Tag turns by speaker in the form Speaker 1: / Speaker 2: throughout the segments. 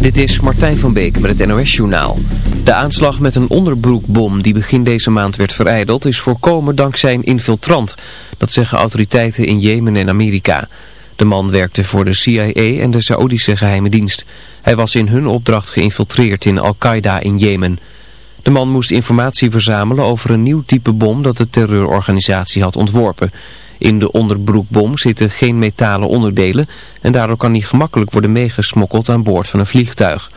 Speaker 1: Dit is Martijn van Beek met het NOS-journaal. De aanslag met een onderbroekbom die begin deze maand werd vereideld is voorkomen dankzij een infiltrant. Dat zeggen autoriteiten in Jemen en Amerika. De man werkte voor de CIA en de Saoedische geheime dienst. Hij was in hun opdracht geïnfiltreerd in Al-Qaeda in Jemen. De man moest informatie verzamelen over een nieuw type bom dat de terreurorganisatie had ontworpen. In de onderbroekbom zitten geen metalen onderdelen en daardoor kan die gemakkelijk worden meegesmokkeld aan boord van een vliegtuig.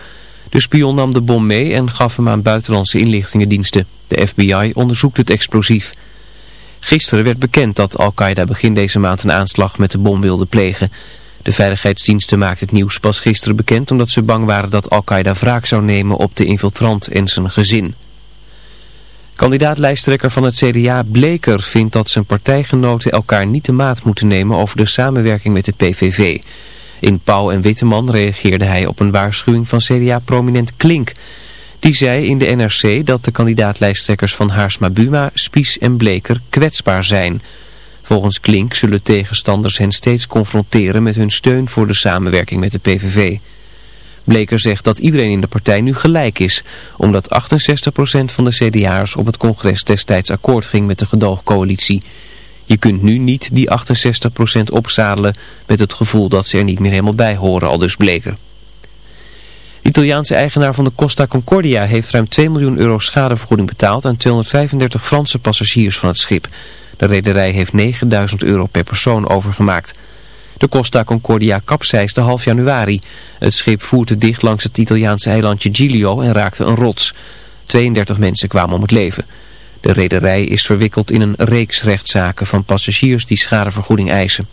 Speaker 1: De spion nam de bom mee en gaf hem aan buitenlandse inlichtingendiensten. De FBI onderzoekt het explosief. Gisteren werd bekend dat Al-Qaeda begin deze maand een aanslag met de bom wilde plegen. De veiligheidsdiensten maakten het nieuws pas gisteren bekend omdat ze bang waren dat Al-Qaeda wraak zou nemen op de infiltrant en zijn gezin. Kandidaat-lijsttrekker van het CDA Bleker vindt dat zijn partijgenoten elkaar niet de maat moeten nemen over de samenwerking met de PVV. In Pauw en Witteman reageerde hij op een waarschuwing van CDA-prominent Klink. Die zei in de NRC dat de kandidaat-lijsttrekkers van Haarsma Buma, Spies en Bleker kwetsbaar zijn. Volgens Klink zullen tegenstanders hen steeds confronteren met hun steun voor de samenwerking met de PVV. Bleker zegt dat iedereen in de partij nu gelijk is, omdat 68% van de CDA'ers op het congres destijds akkoord ging met de gedoogcoalitie. Je kunt nu niet die 68% opzadelen met het gevoel dat ze er niet meer helemaal bij horen, al dus Bleker. De Italiaanse eigenaar van de Costa Concordia heeft ruim 2 miljoen euro schadevergoeding betaald aan 235 Franse passagiers van het schip. De rederij heeft 9000 euro per persoon overgemaakt. De Costa Concordia kapseisde half januari. Het schip voer te dicht langs het Italiaanse eilandje Giglio en raakte een rots. 32 mensen kwamen om het leven. De rederij is verwikkeld in een reeks rechtszaken van passagiers die schadevergoeding eisen.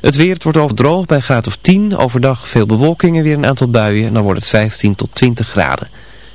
Speaker 1: Het weer het wordt overdroog bij graad of 10. Overdag veel bewolking en weer een aantal buien. En dan wordt het 15 tot 20 graden.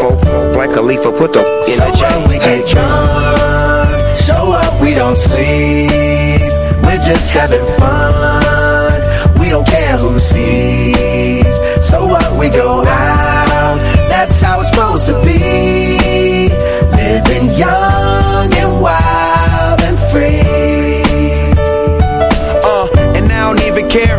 Speaker 2: folk, folk like a leaf, put the in
Speaker 3: So
Speaker 2: a chain.
Speaker 3: when we get drunk, show up, we don't sleep. We're just having fun. We don't care who sees. So what? We go out. That's how it's supposed to be. Living young and wild and free.
Speaker 4: Uh, and I don't even care.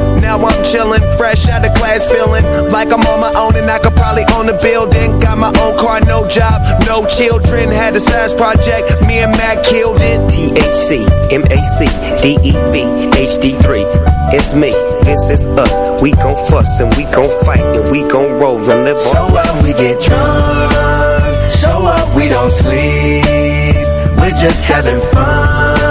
Speaker 4: now I'm chillin', fresh out of class, feeling like I'm on my own and I could probably own a building. Got my own car, no job, no children. Had a size project, me and Mac killed it.
Speaker 2: THC, MAC, DEV, HD3. It's me, this is us. We gon' fuss and we gon' fight and we gon' roll and live
Speaker 3: So
Speaker 2: on.
Speaker 3: what? We get drunk. Show up, we don't sleep. We're just having fun.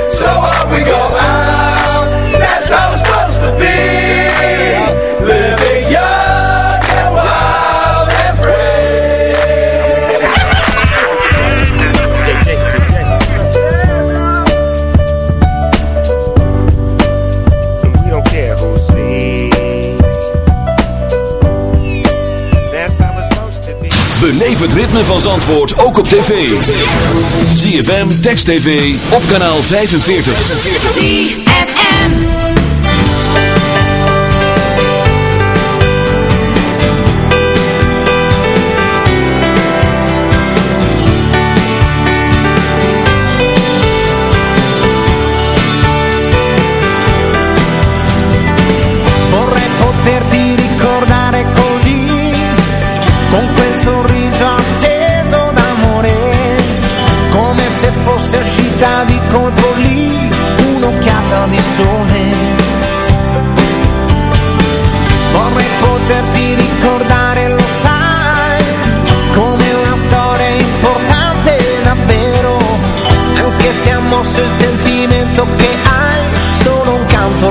Speaker 3: to be living young and wild and free.
Speaker 2: We don't care who sees. That's how it's supposed to be.
Speaker 5: Beleef het ritme van Zandvoort ook op tv. ZFM Text TV op kanaal 45.
Speaker 6: 45.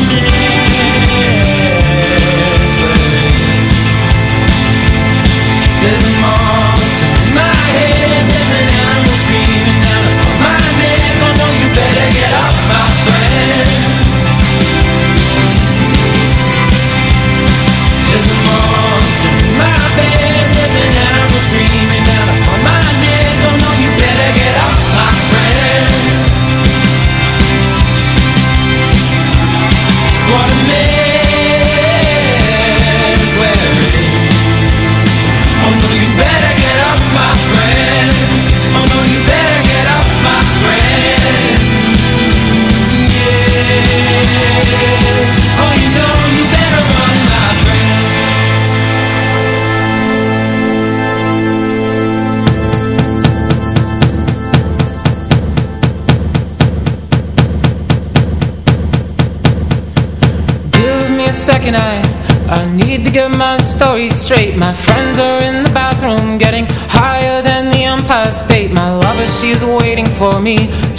Speaker 7: What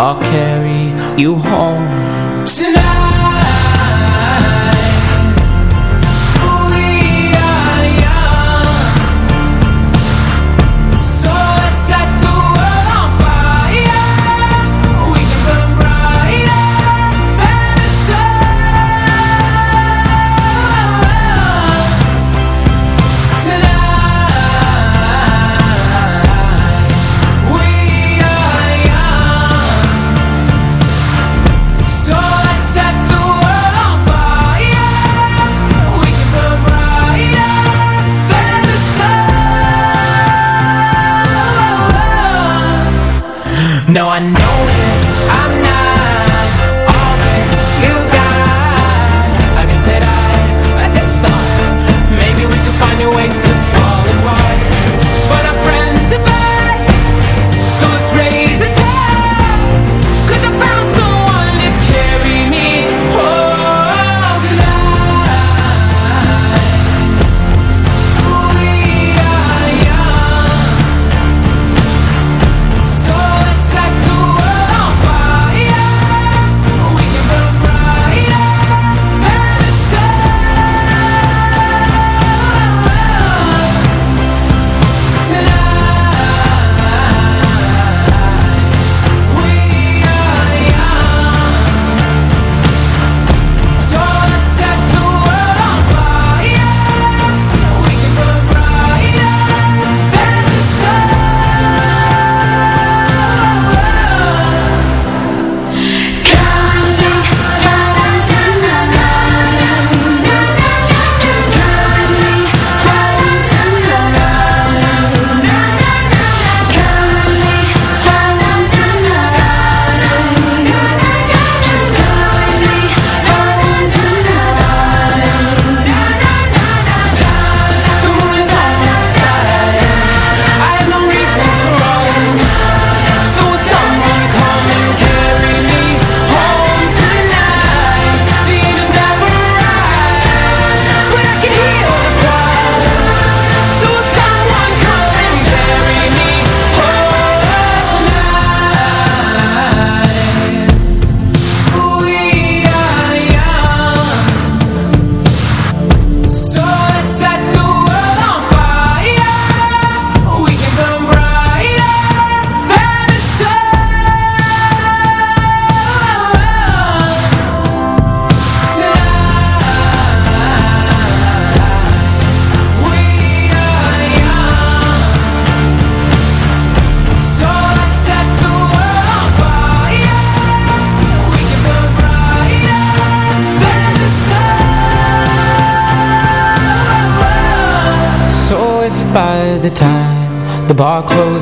Speaker 7: I'll carry you home.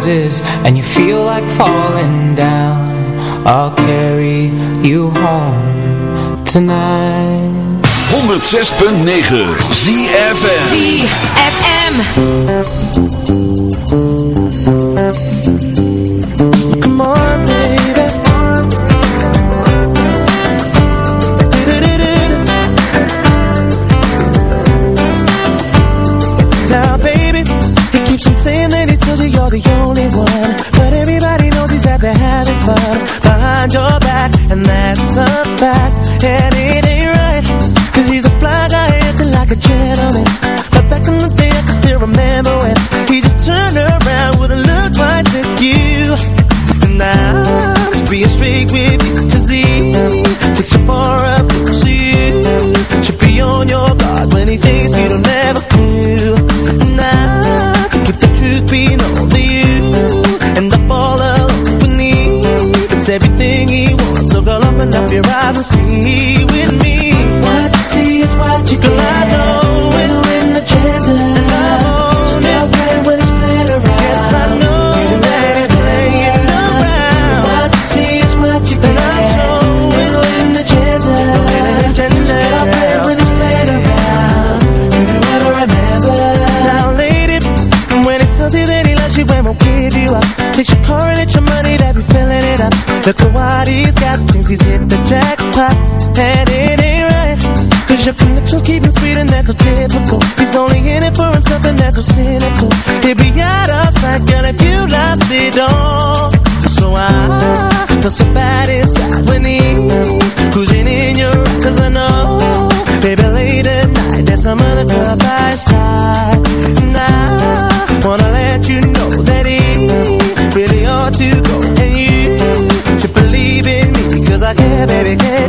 Speaker 7: roses and you feel like falling down. I'll carry you home tonight.
Speaker 5: 106.9 ZFM
Speaker 8: ZFM
Speaker 3: to explore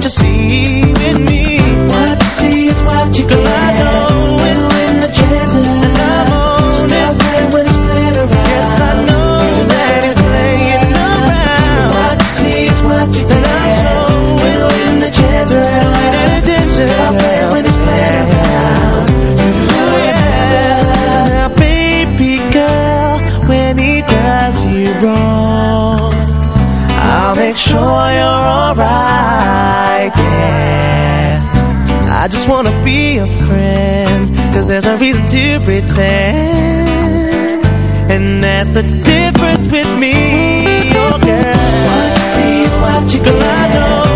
Speaker 3: to see wanna be a friend Cause there's no reason to pretend. And that's the difference with me, oh girl. What you see is what you get.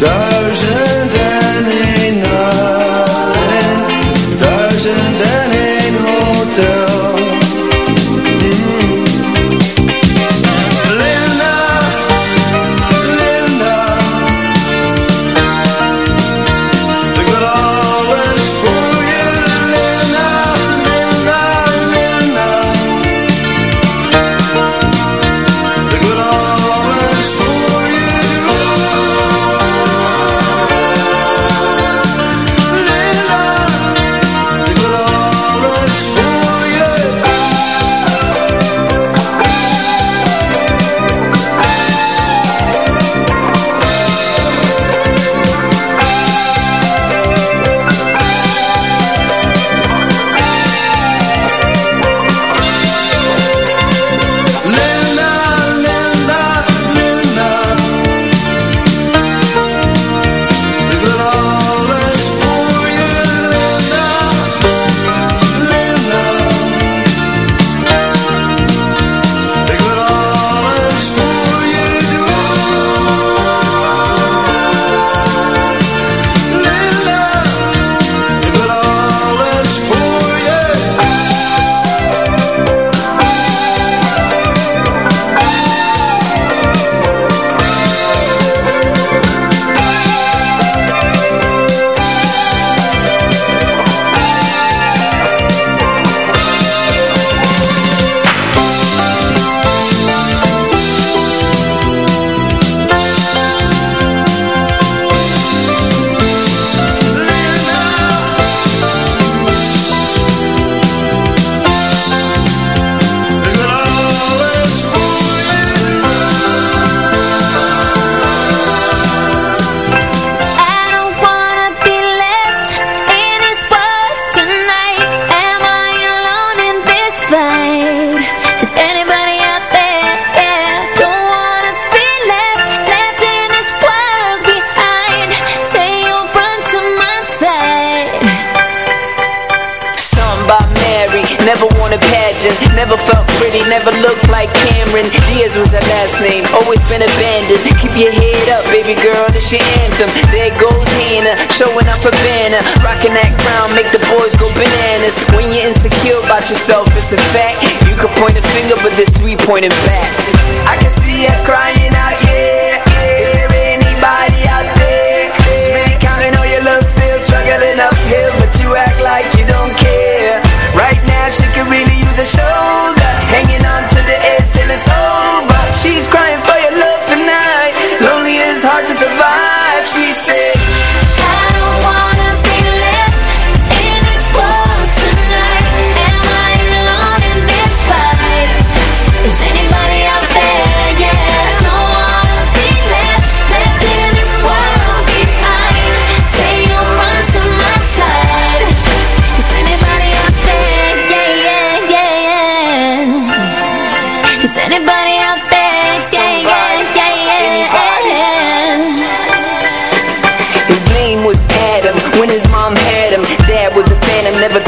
Speaker 9: Duizend
Speaker 10: Havana rocking that crown, make the boys go bananas. When you're insecure about yourself, it's a fact. You can point a finger, but there's three pointing back. I can see her crying out, yeah. Is there anybody out there? She's really counting all your love, still struggling uphill But you act like you don't care. Right now, she could really use a show.